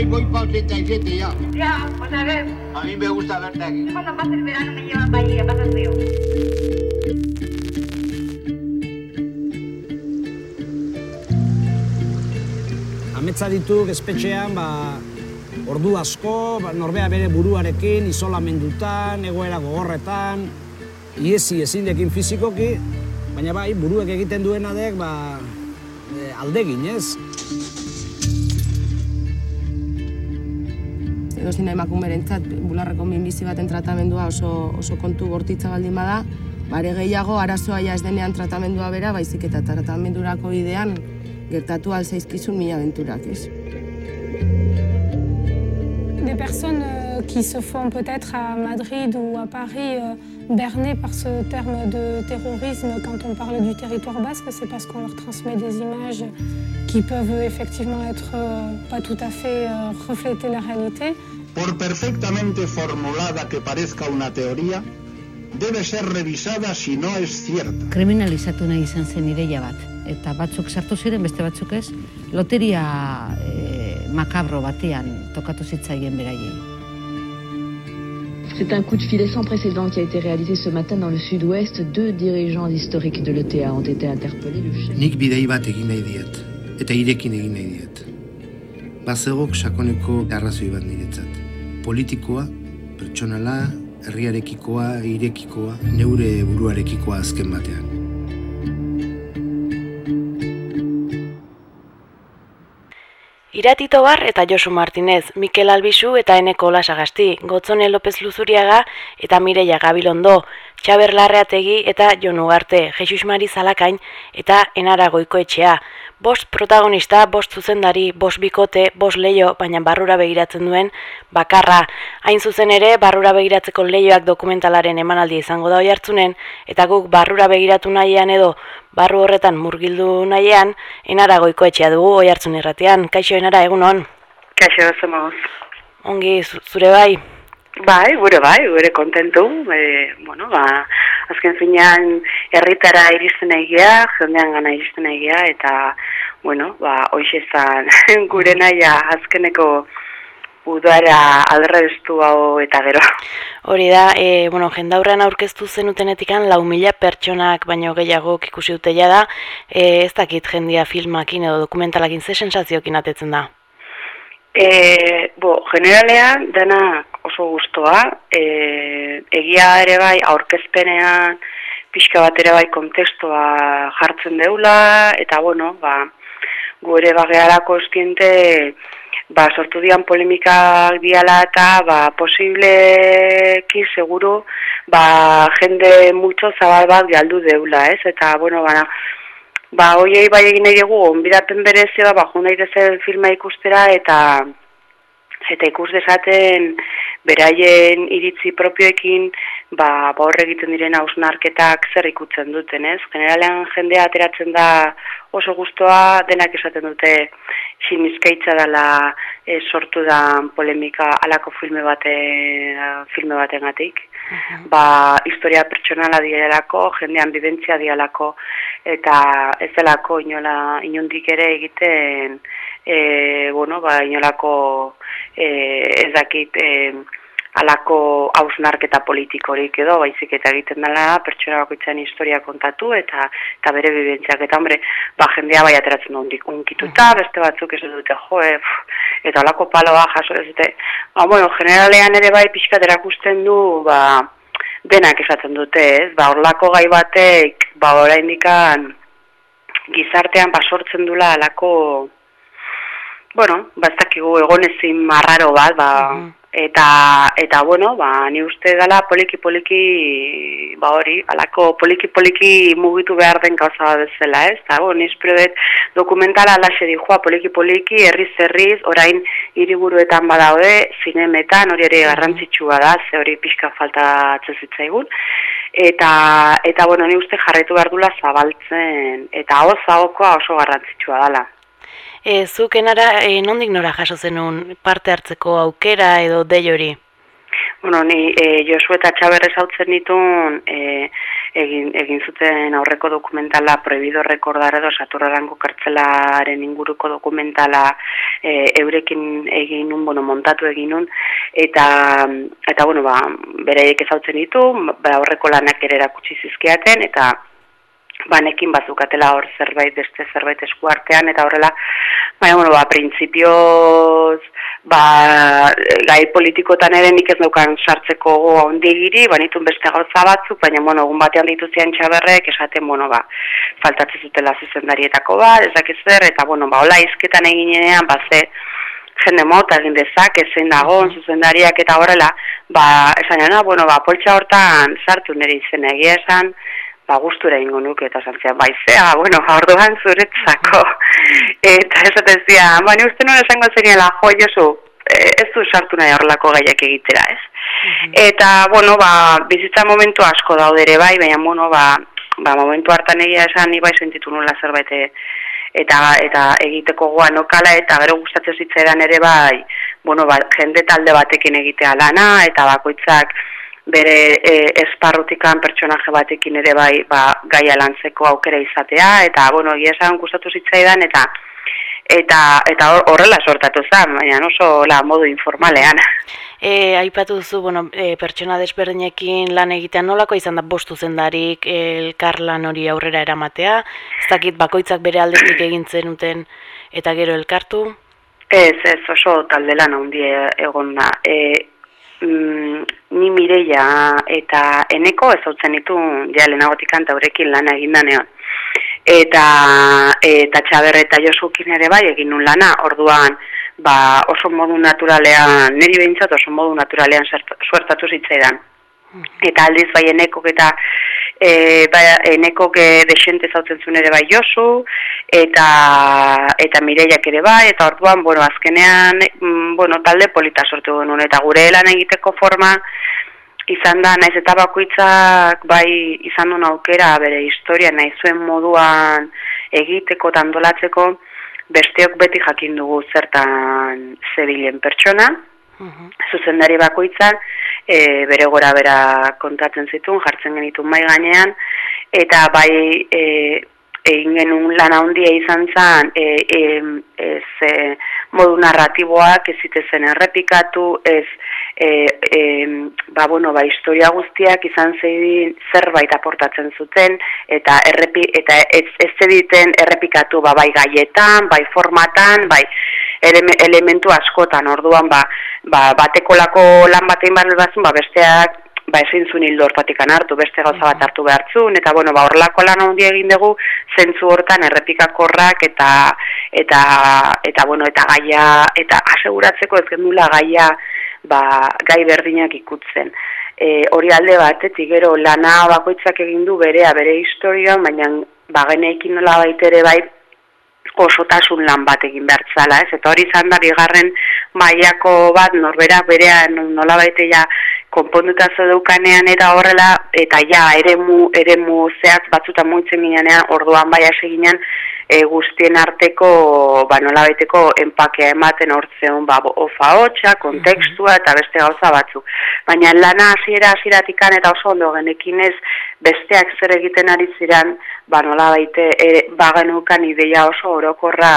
86, voy para 87 ya. Ya, pues a ver. A mí me gusta verte aquí. Cuando pase el verano me llevan para allí, a pasar frío. Ametza ditu espetxean, ba, ordu asko, ba, norbea bere buruarekin, isolamendutan, egoera gogorretan, iesi ezindekin fizikoki, baina bai, buruek egiten duena dek, ba, e, aldegin, ez? Edo zina emakumerentzat bularreko minbizi baten tratamendua oso, oso kontu bortitza baldin bada, bare gehiago arazoa ja ez denean tratamendua bera, baizik eta tratamendurako bidean gertatu alzaizkizun mila aventurak, ez? Des personnes euh, qui se font peut-être à Madrid ou à Paris euh, bernées par ce terme de terrorisme quand on parle du territoire basque, c'est parce qu'on leur transmet des images qui peuvent effectivement être euh, pas tout à fait refléter la réalité. Por perfectamente formulada que parezca una teoría, debe ser revisada si no es cierta. kriminalizatu nahi izan zen ideia bat. Eta batzuk sartu ziren, beste batzuk ez, loteria e, makabro batean tokatu zitzaien beraiei. C'est un coup de filet sans précédent qui a été réalisé ce matin dans le sud-ouest. Deux dirigeants historiques de l'ETA ont été interpellés. Le chef... Nik bidei bat egin nahi diet, eta irekin egin nahi diet. Bazegok sakoneko arrazoi bat niretzat. Politikoa, pertsonala, herriarekikoa, irekikoa, neure buruarekikoa azken batean. Iratito Bar eta Josu Martinez, Mikel Albizu eta Eneko Lasagasti, Gotzone López Luzuriaga eta Mireia Gabilondo, Txaber Larreategi eta Jon Ugarte, Jesus Mari Zalakain eta Enara Goikoetxea. Bost protagonista, bost zuzendari, bost bikote, bost leio, baina barrura begiratzen duen bakarra. Hain zuzen ere, barrura begiratzeko leioak dokumentalaren emanaldi izango da hartzunen, eta guk barrura begiratu nahian edo barru horretan murgildu nahian, enara goikoetxea dugu oi hartzun irratean. Kaixo enara, egun hon? Kaixo, zomoz. Ongi, zu- zure bai? Bai, gure bai, gure kontentu. E, bueno, ba, azken finean herritara iristen egia, jendean gana iristen egia, eta, bueno, ba, hoxe zan gure naia azkeneko udara aldrebestu hau eta gero. Hori da, e, bueno, jendaurrean aurkeztu zenutenetikan lau mila pertsonak baino gehiago ikusi dute da, e, ez dakit jendia filmakin edo dokumentalakin ze sensaziokin atetzen da. E, bo, generalean dena oso gustoa, e, egia ere bai aurkezpenean pixka bat ere bai kontestoa jartzen deula, eta bueno, ba, gu ere bagearako eskiente ba, sortu dian polemikak diala eta ba, posibleki seguru ba, jende multzo zabal bat galdu deula, ez? Eta, bueno, ba, ba, hoiei bai egin nahi dugu, onbidapen berezioa, ba, jo nahi dezen filma ikustera, eta eta ikus dezaten beraien iritzi propioekin ba, ba horre egiten diren hausnarketak zer ikutzen duten, ez? Generalean jendea ateratzen da oso gustoa denak esaten dute sinizkaitza dela e, sortu da polemika alako filme bate filme batengatik. Ba, historia pertsonala dialako, jendean bibentzia dialako eta ez delako inola inondik ere egiten e, bueno, ba, inolako e, ez dakit e, alako hausnarketa politikorik edo, baizik eta egiten dela pertsona bakoitzaren historia kontatu eta eta bere bibentziak eta hombre, ba jendea bai ateratzen du undik unkituta, beste batzuk ez dute jo, e, pff, eta alako paloa jaso ez dute. Ba, bueno, generalean ere bai pixkat erakusten du, ba, denak esaten dute, ez? Ba, horlako gai batek, ba, oraindikan gizartean basortzen dula alako bueno, ba ez dakigu egonezin marraro bat, ba, eta, eta bueno, ba, ni uste dela poliki poliki, ba hori, alako poliki poliki mugitu behar den gauza bezala, ez? Eta, bueno, espero dut dokumentala alaxe dijoa poliki poliki, herriz herriz, orain hiriburuetan badaude, zinemetan, hori ere garrantzitsua da, ze hori pixka falta zitzaigun. Eta, eta bueno, ni uste jarraitu behar dula zabaltzen, eta hoz ahokoa oso garrantzitsua dela. E, zuk enara, e, nondik nora jaso zenun parte hartzeko aukera edo dei hori? Bueno, ni e, Josu eta Txaberrez hautzen ditun e, egin, egin zuten aurreko dokumentala prohibido recordar edo saturrarango kartzelaren inguruko dokumentala e, eurekin egin nun, bueno, montatu egin nun, eta, eta bueno, ba, bereiek ezautzen ditu, ba, aurreko lanak ere erakutsi zizkiaten, eta banekin bazukatela hor zerbait beste zerbait eskuartean eta horrela baina bueno ba printzipioz ba gai politikotan ere nik ez daukan sartzeko ondigiri banitun beste gauza batzuk baina bueno egun batean dituzien txaberrek esaten bueno ba faltatzen zutela zuzendarietako bat ez zer eta bueno ba hola hizketan eginean ba ze jende mota egin dezak, zein dagoen zuzendariak eta horrela, ba, esan bueno, ba, poltsa hortan sartu nire izen egia esan, ba, gustura ingo nuke eta zantzia, bai, zea, bueno, orduan zuretzako. eta ez atezia, ba, ni uste nuen esango zeniela, jo, Josu, e, ez du sartu nahi horrelako gaiak egitera, ez? Mhm. Eta, bueno, ba, bizitza momentu asko daudere bai, baina, bueno, ba, ba momentu hartan egia esan, ni bai sentitu nula zerbait e, eta eta egiteko goa nokala eta gero gustatzen zitzaidan ere bai, bueno, ba, jende talde batekin egitea lana eta bakoitzak bere e, esparrutikan pertsonaje batekin ere bai ba, gaia lantzeko aukera izatea, eta, bueno, egia esan gustatu zitzaidan, eta eta eta horrela sortatu zen, baina oso la modu informalean. E, aipatu duzu, bueno, e, pertsona desberdinekin lan egitean nolako izan da bostu zendarik elkar lan hori aurrera eramatea, ez dakit bakoitzak bere aldetik egin zenuten eta gero elkartu? Ez, ez, oso talde lan handi egon da. E, mm, ni Mireia eta Eneko ezautzen ditu ja lehenagotik anta horrekin lana egin danean. Eta eta Txaber eta Josukin ere bai egin nun lana. Orduan ba, oso modu naturalean, niri behintzat oso modu naturalean suertatu zitzaidan. Eta aldiz bai Enekok eta e, ba, eneko ge desente zautzen zuen ere bai Josu, eta, eta Mireiak ere bai, eta orduan, bueno, azkenean, mm, bueno, talde polita sortu genuen, eta gure lan egiteko forma, izan da, naiz eta bakoitzak bai izan duen aukera, bere historia, nahi zuen moduan egiteko, tandolatzeko, besteok beti jakin dugu zertan zebilen pertsona, zuzendari bakoitzak, e, bere gora bera kontatzen zituen, jartzen genitun mai gainean, eta bai e, egin genuen lan handia izan zen, e, e, ez e, modu narratiboak ez zitezen errepikatu, ez e, e, ba, bueno, ba, historia guztiak izan zeidin zerbait aportatzen zuten, eta, errepi, eta ez, ez zediten errepikatu ba, bai gaietan, bai formatan, bai elementu askotan, orduan ba, ba, bateko lako lan batein bat bazun, ba, besteak ba, ezin zuen hildo hortatik hartu, beste gauza bat hartu behartzun, eta bueno, ba, horrelako lan handi egin dugu, zentzu hortan errepikakorrak eta eta eta bueno, eta gaia eta aseguratzeko ez gendula gaia ba, gai berdinak ikutzen. E, hori alde batetik gero lana bakoitzak egin du berea bere historian, baina ba geneekin nola baitere bai osotasun lan bat egin bertzala, ez? Eta hori izan da bigarren mailako bat norbera berea nola baite ja konponduta zedeukanean eta horrela eta ja eremu eremu zehatz batzuta muitzen ginean orduan bai hasi e, guztien arteko ba nola baiteko enpakea ematen hortzeon ba ofa hotsa kontekstua eta beste gauza batzuk baina lana hasiera hasiratikan eta oso ondo genekin ez besteak zer egiten ari ziran ba nola baite e, bagenukan ideia oso orokorra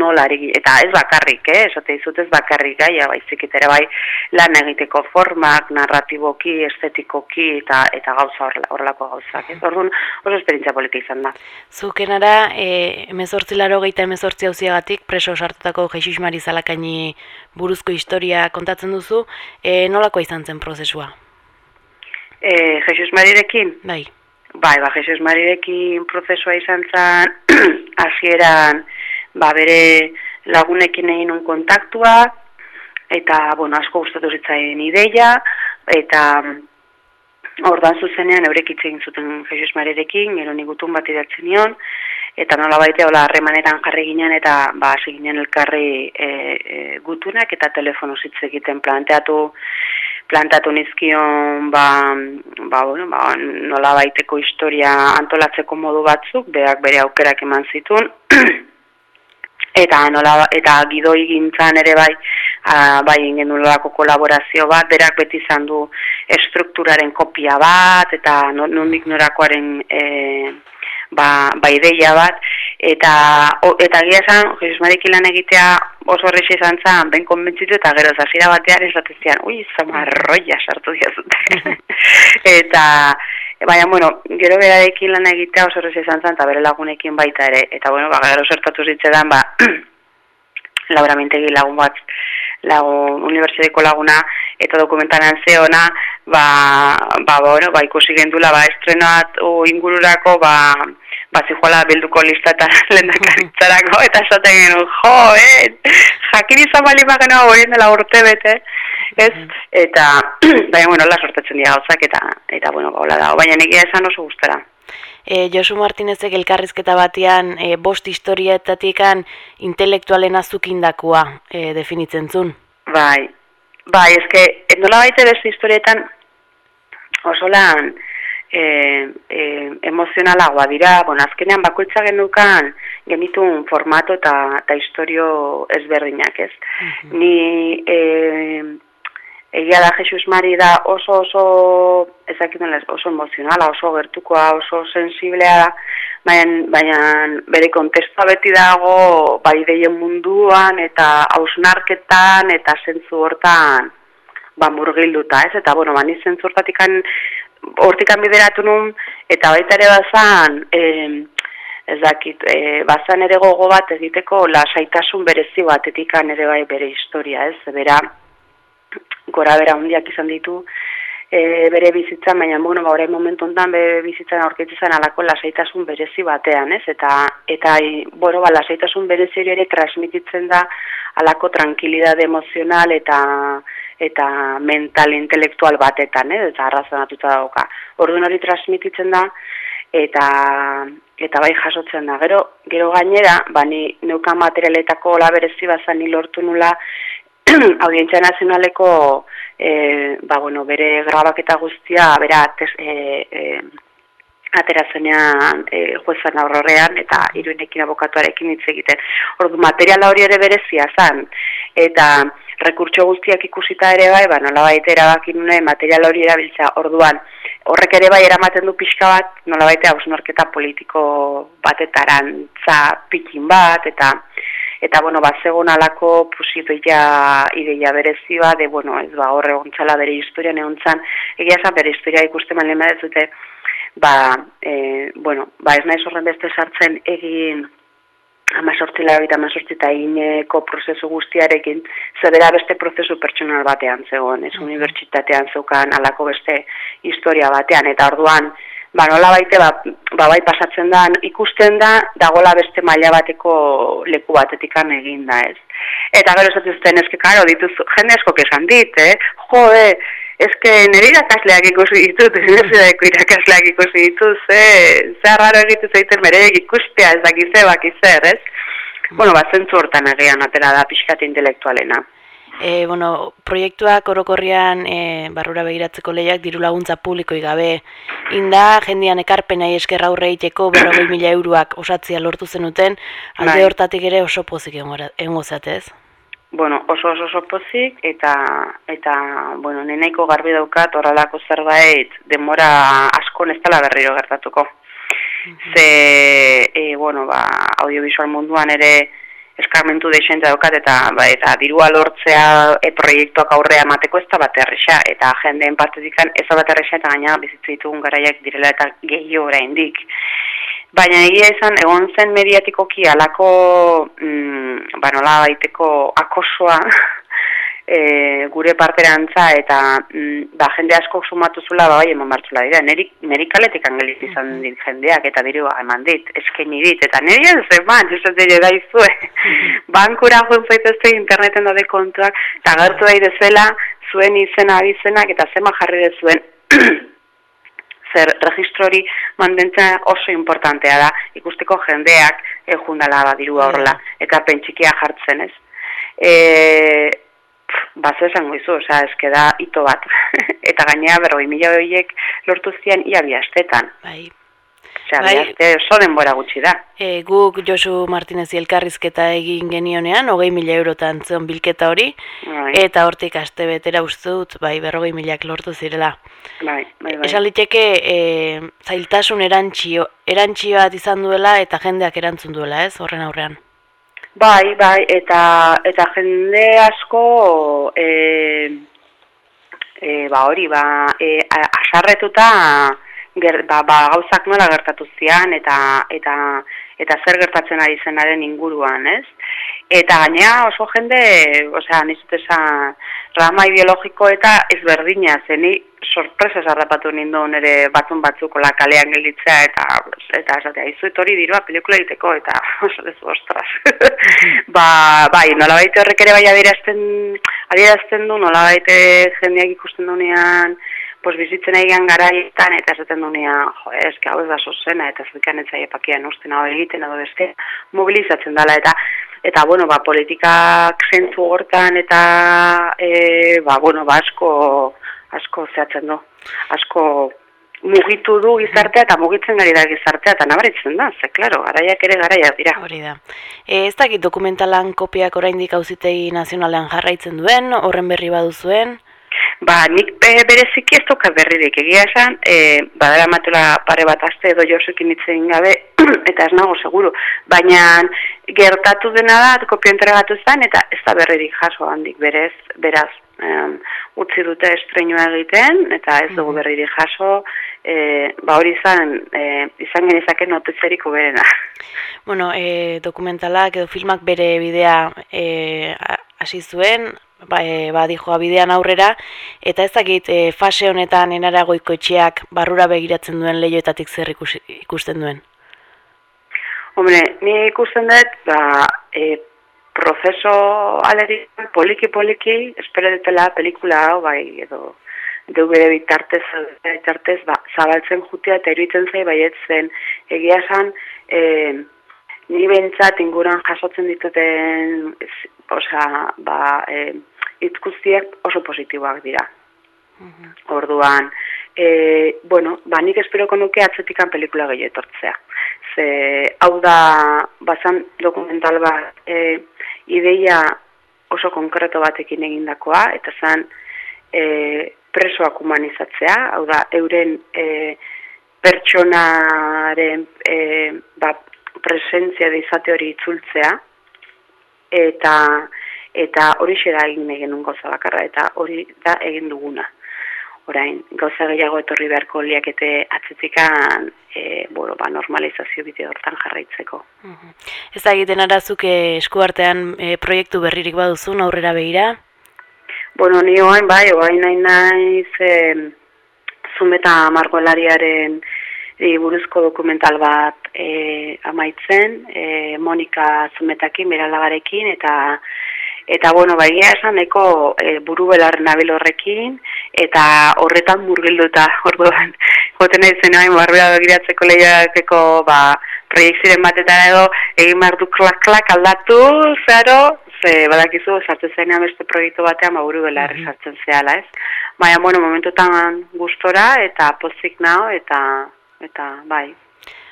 nola eta ez bakarrik eh? Esate dizut ez bakarrik gaia baizik ere bai lan egiteko formak narratiboki estetikoki eta eta gauza horrelako gauzak ez orduan oso esperientzia polita izan da. Zukenara eh 1889 auziagatik preso sartutako Jesus Mari buruzko historia kontatzen duzu e, nolako izan zen prozesua eh Jesus Marirekin bai. Bai, ba, Jesus Marirekin prozesua izan zen, hasieran ba, bere lagunekin egin un kontaktua, eta, bueno, asko gustatu zitzaien ideia, eta ordan zuzenean eurek egin zuten Jesus Marirekin, gero nigutun bat idatzen nion, eta nola baite hola harremanetan jarri ginen eta ba hasi ginen elkarri e, e, gutunak eta telefono hitz egiten planteatu plantatu nizkion ba, ba, bueno, ba, nola baiteko historia antolatzeko modu batzuk, beak bere aukerak eman zitun, eta nola, eta gidoi gintzan ere bai, a, bai ingen kolaborazio bat, berak beti izan du estrukturaren kopia bat, eta nondik norakoaren e, ba, ba ideia bat, eta o, eta gira esan, Jesus Marik ilan egitea oso horrexe izan zan, ben konbentzitu eta gero zazira batean esatezian, ui, zamarroia sartu diazute. eta, baina, bueno, gero berarekin lan egitea oso horrexe izan zan, eta bere lagunekin baita ere, eta bueno, ba, gero zertatu zitzetan, ba, Laura Mintegi lagun bat, lagun, unibertsitateko laguna, eta dokumentalan zeona, ba, ba, bueno, ba, ikusi gendula, ba, estrenat o ingururako, ba, ba, zijoala bilduko lista eta lendakaritzarako, eta esaten genuen, jo, eh, jakin izan bali magena horien dela urte bete, ez, eta, baina, bueno, la sortetzen dira gauzak, eta, eta, bueno, ba, hola da, baina negia esan oso gustara. E, Josu Martinezek elkarrizketa batean e, bost historietatikan intelektualen azukindakua e, definitzen zun. Bai, bai, ezke, nola baite beste historietan oso lan e, e, emozionalagoa dira, bon, azkenean bakoitza genukan genitun formato eta, historio ezberdinak ez. Ni e, egia da Jesus Mari da oso oso ezakitzen oso emozionala, oso gertukoa, oso sensiblea da, baina, baina bere kontestua beti dago bai deien munduan eta hausnarketan eta zentzu hortan ba murgilduta, ez? Eta bueno, bani zentzu hortatikan hortikan bideratu nun eta baita ere bazan eh ez dakit, e, bazan ere gogo bat egiteko lasaitasun berezi batetikan ere bai bere historia, ez? Bera, gora bera hundiak izan ditu e, bere bizitzan, baina bueno, ba, orain momentu ondan bere bizitzan aurkitzen alako lasaitasun berezi batean, ez? Eta, eta bueno, ba, lasaitasun berezi ere transmititzen da alako tranquilidade emozional eta eta mental intelektual batetan, eh? eta arrazonatuta dauka. Orduan hori transmititzen da, eta eta bai jasotzen da. Gero, gero gainera, bani neukan materialetako la berezi bazan lortu nula audientzia nazionaleko e, ba, bueno, bere grabaketa guztia bera tes, e, e, aterazenean e, juezan aurrorean eta iruinekin abokatuarekin hitz egiten. Ordu materiala hori ere berezia zan eta rekurtso guztiak ikusita ere bai, ba, nola baita erabakin nune material hori erabiltza orduan. Horrek ere bai eramaten du pixka bat, nola baita hausnorketa politiko batetaran za pikin bat, eta eta bueno, ba segun alako posibilitatea ideia berezi ba de bueno, ez ba horre gontzala bere historia neontzan, egia esan bere historia ikuste malen ez dute ba e, bueno, ba ez naiz horren beste sartzen egin amazortzi eta amazortzi eta ineko prozesu guztiarekin, zebera beste prozesu pertsonal batean zegoen, ez unibertsitatean zeukan alako beste historia batean, eta orduan, ba, nola baite, ba, ba, bai pasatzen da, ikusten da, dagola beste maila bateko leku batetikan egin da, ez. Eta gero esatzen zuten, eske, karo, dituz, jende asko kesan dit, eh? Jo, eh, eske, nire irakasleak ikusi ditut, nire irakasleak ikusi dituz, eh? Zer raro egitu zaiten bere ikustea, ez dakize, bakizer, ez? Bueno, ba, zentzu hortan egean atera da pixkat intelektualena. E, bueno, proiektuak orokorrian e, barrura begiratzeko lehiak diru laguntza publikoi gabe inda, jendian ekarpena eskerra aurre iteko berrogei mila euroak osatzia lortu zenuten, alde bai. hortatik ere oso pozik egon zatez? Bueno, oso oso oso pozik, eta, eta bueno, neneiko garbi daukat horrelako zerbait demora asko nestala berriro gertatuko. Ze, e, bueno, ba, audiovisual munduan ere, eskarmentu deixente daukat eta ba, eta dirua lortzea e, proiektuak aurrea emateko ez da bat erresa eta jendeen partetikan ez da bat erresa eta gaina bizitzu ditugun garaiak direla eta gehiago oraindik. Baina egia izan, egon zen mediatikoki alako, mm, ba nola baiteko akosoa, e, gure parterantza eta mm, ba, jende asko sumatu zula ba, bai eman bartzula dira. Neri, neri kaletik angelit izan dit jendeak eta diru eman dit, eskeni dit. Eta neri ez eman, ez ez dira da izue. Bankura joan zaitezte interneten dade kontuak, eta gertu da zela zuen izena abizenak eta zema jarri dezuen. zer registrori mantentzen oso importantea da, ikusteko jendeak ejundala badiru horrela, eta pentsikia jartzen ez. E, Bazo esango izu, oza, eske da ito bat. eta gainea berroi mila horiek lortu zian ia biastetan. Bai. Osea, Bai. bai. oso denbora gutxi da. E, guk Josu Martinez elkarrizketa egin genionean, hogei mila eurotan zeon bilketa hori, Bai. eta hortik aste betera uste dut, bai, berrogei milak lortu zirela. Bai, bai, bai. Esan liteke, e, zailtasun erantxio, erantxio bat izan duela eta jendeak erantzun duela, ez, horren aurrean. Bai, bai, eta eta jende asko e, e, ba hori, ba, e, asarretuta ger, ba, ba, gauzak nola gertatu zian eta eta eta zer gertatzen ari zenaren inguruan, ez? Eta gainea oso jende, osea, nizut esan, rama ideologiko eta ezberdina, zeni sorpresa zarrapatu ninduen ere batzun batzuk ola kalean gelditzea eta eta esatea, izuet hori dirua pelikula egiteko eta oso dezu, ostras. ba, bai, nolabait horrek ere bai adierazten, adierazten du, nolabait eh, jendeak ikusten dunean, pues bizitzen egian garaietan eta esaten dunean, jo, eske hau ez da zozena eta zerkan etzaia pakian usten hau egiten edo beste mobilizatzen dela eta eta bueno, ba, politikak zentzu hortan eta e, ba, bueno, ba, asko asko zehatzen du. Asko mugitu du gizartea eta mugitzen gari da gizartea eta nabaritzen da, ze claro, garaiak ere garaiak dira. Hori da. E, ez dakit dokumentalan kopiak oraindik auzitegi nazionalean jarraitzen duen, horren berri baduzuen, Ba, nik be, bereziki ez daukat berririk egia esan, e, badara matela pare bat aste edo josukin hitz egin gabe, eta ez nago seguru. Baina gertatu dena da, kopio entregatu zen, eta ez da berririk jaso handik berez, beraz, em, utzi dute estreinua egiten, eta ez dugu berririk jaso, e, ba hori izan, e, izan genezake notitzerik uberena. Bueno, e, dokumentalak edo filmak bere bidea e, hasi zuen, ba, e, badijoa bidean aurrera, eta ez dakit e, fase honetan enara goikoetxeak barrura begiratzen duen lehioetatik zer ikusten duen. Hombre, ni ikusten dut, ba, e, prozeso alerian poliki-poliki, espero dutela pelikula hau, bai, edo DVD bitartez, bitartez, ba, zabaltzen jutia eta iruditzen zai baiet zen egia esan, e, ni behintzat inguran jasotzen dituten, osea, ba, e, hitz guztiak oso positiboak dira. Orduan, e, bueno, ba, nik esperoko nuke atzetikan pelikula gehi etortzea. Ze, hau da, bazan dokumental bat, e, ideia oso konkreto batekin egindakoa, eta zan e, presoak humanizatzea, hau da, euren e, pertsonaren e, ba, presentzia izate hori itzultzea, eta eta hori da egin egin gauza bakarra, eta hori da egin duguna. Orain, gauza gehiago etorri beharko liakete atzetikan, e, bueno, ba, normalizazio bide hortan jarraitzeko. Ez da egiten arazuk eskuartean e, proiektu berririk baduzun aurrera begira, Bueno, ni oain bai, oain nahi naiz e, zumeta margolariaren buruzko dokumental bat e, amaitzen, e, Monika zumetakin, beralagarekin, eta Eta, bueno, bai, egia esan, eko e, buru belar nabil horrekin, eta horretan murgilduta, orduan, joten nahi zen hain barbera begiratzeko lehiakeko, ba, proiekziren batetan edo, egin behar du klak-klak aldatu, zeharo, ze badakizu, sartzen zenean beste proiektu batean, ba, buru belar sartzen zehala, ez? Baina, bueno, momentutan gustora, eta pozik nao, eta, eta, bai,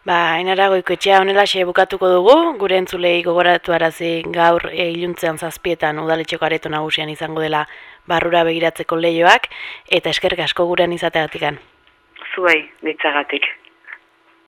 Ba, enara goikoetxea honelaxe bukatuko dugu, gure entzulei gogoratu arazi gaur e, iluntzean zazpietan udaletxeko areto nagusian izango dela barrura begiratzeko leioak, eta eskerrik asko gurean izateagatikan. zuei, ditzagatik.